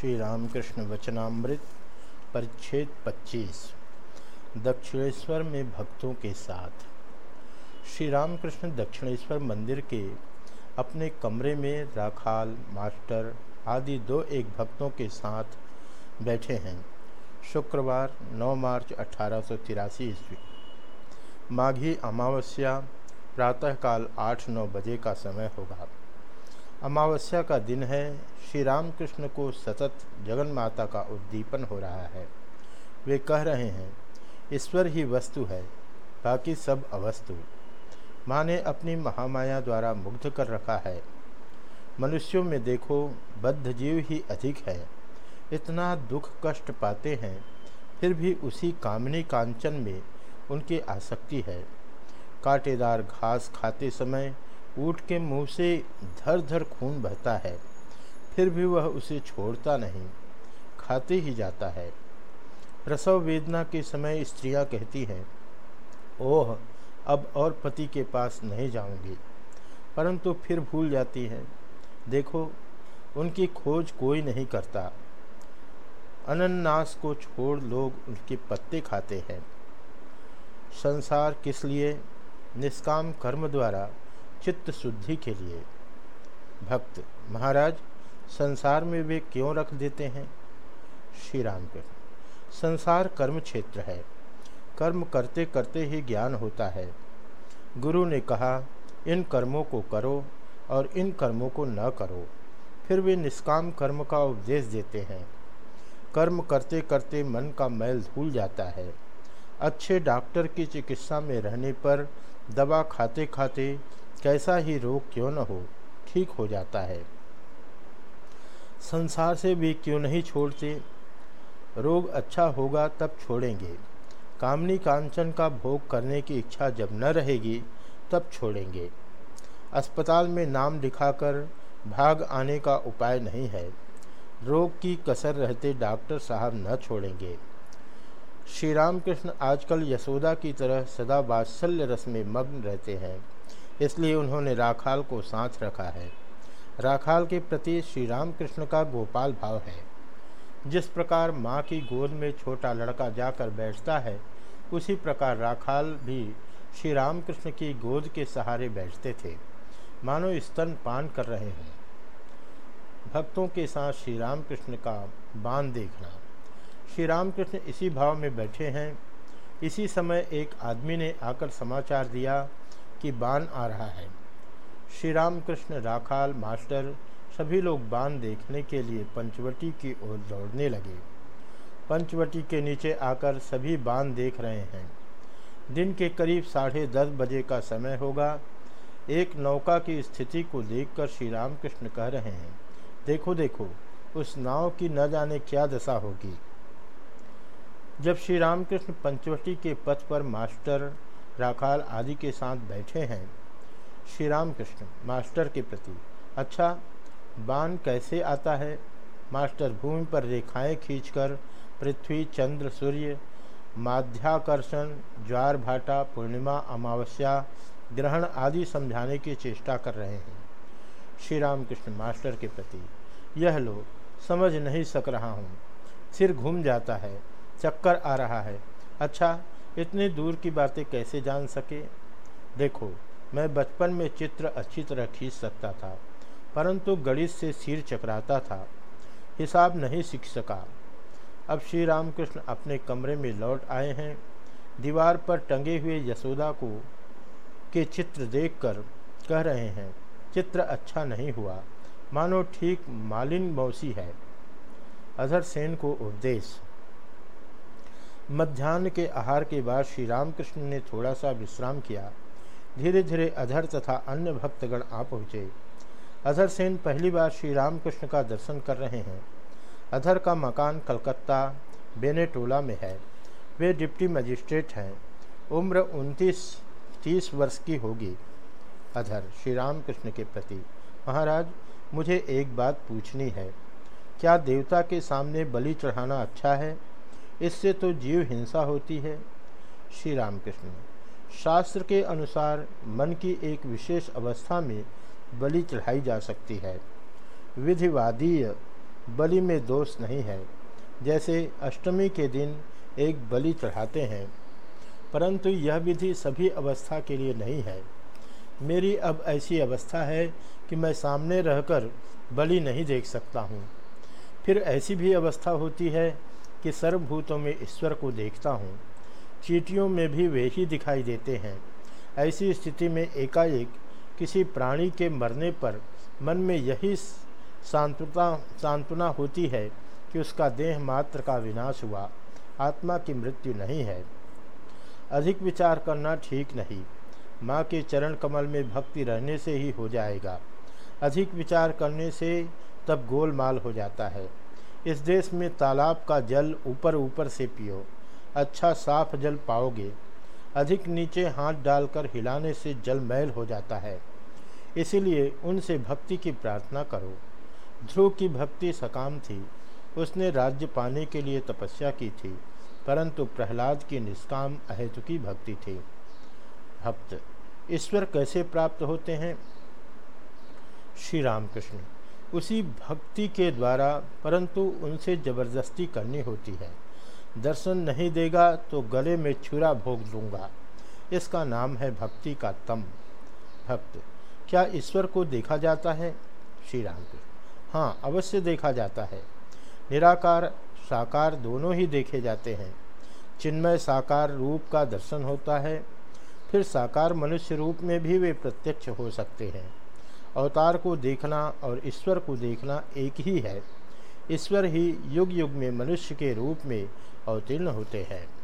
श्री रामकृष्ण वचनामृत, परिच्छेद 25 दक्षिणेश्वर में भक्तों के साथ। श्री रामकृष्ण दक्षिणेश्वर मंदिर के अपने कमरे में राखाल, मास्टर आदि दो एक भक्तों के साथ बैठे हैं। शुक्रवार 9 मार्च अठारह सौ तिरासी ईस्वी। माघी अमावस्या, प्रातःकाल 8-9 बजे का समय होगा। अमावस्या का दिन है। श्री रामकृष्ण को सतत जगन माता का उद्दीपन हो रहा है। वे कह रहे हैं, ईश्वर ही वस्तु है, बाकी सब अवस्तु। माँ ने अपनी महामाया द्वारा मुग्ध कर रखा है। मनुष्यों में देखो, बद्ध जीव ही अधिक है। इतना दुख कष्ट पाते हैं, फिर भी उसी कामनी कांचन में उनकी आसक्ति है। कांटेदार घास खाते समय ऊँट के मुँह से धर धर खून बहता है, फिर भी वह उसे छोड़ता नहीं, खाते ही जाता है। प्रसव वेदना के समय स्त्रियाँ कहती हैं, ओह, अब और पति के पास नहीं जाऊँगी। परंतु फिर भूल जाती हैं, देखो, उनकी खोज कोई नहीं करता। अनन्नास को छोड़ लोग उनके पत्ते खाते हैं। संसार किस लिए? निष्काम कर्म द्वारा चित्त शुद्धि के लिए। भक्त, महाराज, संसार में वे क्यों रख देते हैं? श्री राम के संसार कर्म क्षेत्र है। कर्म करते करते ही ज्ञान होता है। गुरु ने कहा, इन कर्मों को करो और इन कर्मों को न करो। फिर वे निष्काम कर्म का उपदेश देते हैं। कर्म करते करते मन का मैल धूल जाता है। अच्छे डॉक्टर की चिकित्सा में रहने पर दवा खाते खाते कैसा ही रोग क्यों न हो, ठीक हो जाता है। संसार से भी क्यों नहीं छोड़ते? रोग अच्छा होगा तब छोड़ेंगे। कामनी कांचन का भोग करने की इच्छा जब न रहेगी, तब छोड़ेंगे। अस्पताल में नाम लिखाकर भाग आने का उपाय नहीं है। रोग की कसर रहते डॉक्टर साहब न छोड़ेंगे। श्री रामकृष्ण आजकल यशोदा की तरह सदा वात्सल्य रस में मग्न रहते हैं। इसलिए उन्होंने राखाल को साथ रखा है। राखाल के प्रति श्री रामकृष्ण का गोपाल भाव है। जिस प्रकार माँ की गोद में छोटा लड़का जाकर बैठता है, उसी प्रकार राखाल भी श्री रामकृष्ण की गोद के सहारे बैठते थे। मानो स्तन पान कर रहे हों। भक्तों के साथ श्री रामकृष्ण का बाँध देखना। श्री रामकृष्ण इसी भाव में बैठे हैं। इसी समय एक आदमी ने आकर समाचार दिया कि बान आ रहा है। श्री रामकृष्ण राखाल मास्टर सभी लोग बान देखने के लिए पंचवटी की ओर दौड़ने लगे। पंचवटी के नीचे आकर सभी बाँध देख रहे हैं। दिन के करीब साढ़े दस बजे का समय होगा। एक नौका की स्थिति को देखकर श्री रामकृष्ण कह रहे हैं, देखो देखो, उस नाव की न जाने क्या दशा होगी? जब श्री रामकृष्ण पंचवटी के पथ पर मास्टर राखाल आदि के साथ बैठे हैं। श्री राम कृष्ण मास्टर के प्रति अच्छा बाण कैसे आता है? मास्टर भूमि पर रेखाएँ खींचकर, पृथ्वी, चंद्र, सूर्य, माध्याकर्षण, ज्वार भाटा, पूर्णिमा, अमावस्या, ग्रहण आदि समझाने की चेष्टा कर रहे हैं। श्री राम कृष्ण मास्टर के प्रति, यह लो, समझ नहीं सक रहा हूँ। सिर घूम जाता है, चक्कर आ रहा है। अच्छा इतनी दूर की बातें कैसे जान सके? देखो, मैं बचपन में चित्र अच्छी तरह खींच सकता था, परंतु गणित से सिर चकराता था। हिसाब नहीं सीख सका। अब श्री रामकृष्ण अपने कमरे में लौट आए हैं। दीवार पर टंगे हुए यशोदा को, के चित्र देखकर कह रहे हैं, चित्र अच्छा नहीं हुआ। मानो ठीक मालिन मौसी है। अधर सेन को उपदेश। मध्यान्ह के आहार के बाद श्री रामकृष्ण ने थोड़ा सा विश्राम किया। धीरे धीरे अधर तथा अन्य भक्तगण आ पहुँचे। अधर सेन पहली बार श्री रामकृष्ण का दर्शन कर रहे हैं। अधर का मकान कलकत्ता, बेनेटोला में है। वे डिप्टी मजिस्ट्रेट हैं। उम्र उनतीस, तीस वर्ष की होगी। अधर श्री रामकृष्ण के प्रति, महाराज, मुझे एक बात पूछनी है। क्या देवता के सामने बलि चढ़ाना अच्छा है? इससे तो जीव हिंसा होती है। श्री रामकृष्ण शास्त्र के अनुसार मन की एक विशेष अवस्था में बलि चढ़ाई जा सकती है। विधिवादीय बलि में दोष नहीं है। जैसे अष्टमी के दिन एक बलि चढ़ाते हैं, परंतु यह विधि सभी अवस्था के लिए नहीं है। मेरी अब ऐसी अवस्था है कि मैं सामने रहकर बलि नहीं देख सकता हूँ। फिर ऐसी भी अवस्था होती है कि सर्वभूतों में ईश्वर को देखता हूँ। चीटियों में भी वे ही दिखाई देते हैं। ऐसी स्थिति में एकाएक किसी प्राणी के मरने पर मन में यही सांत्वता सांत्वना होती है कि उसका देह मात्र का विनाश हुआ। आत्मा की मृत्यु नहीं है। अधिक विचार करना ठीक नहीं। माँ के चरण कमल में भक्ति रहने से ही हो जाएगा। अधिक विचार करने से तब गोलमाल हो जाता है। इस देश में तालाब का जल ऊपर ऊपर से पियो अच्छा साफ़ जल पाओगे। अधिक नीचे हाथ डालकर हिलाने से जल मैल हो जाता है। इसीलिए उनसे भक्ति की प्रार्थना करो। ध्रुव की भक्ति सकाम थी। उसने राज्य पाने के लिए तपस्या की थी, परंतु प्रहलाद की निष्काम अहेतुकी भक्ति थी। भक्त, ईश्वर कैसे प्राप्त होते हैं? श्री रामकृष्ण। उसी भक्ति के द्वारा, परंतु उनसे ज़बरदस्ती करनी होती है। दर्शन नहीं देगा तो गले में छुरा भोग दूँगा। इसका नाम है भक्ति का तम। भक्त, क्या ईश्वर को देखा जाता है? श्री राम हाँ अवश्य देखा जाता है। निराकार, साकार दोनों ही देखे जाते हैं। चिन्मय साकार रूप का दर्शन होता है। फिर साकार मनुष्य रूप में भी वे प्रत्यक्ष हो सकते हैं। अवतार को देखना और ईश्वर को देखना एक ही है। ईश्वर ही युग युग में मनुष्य के रूप में अवतीर्ण होते हैं।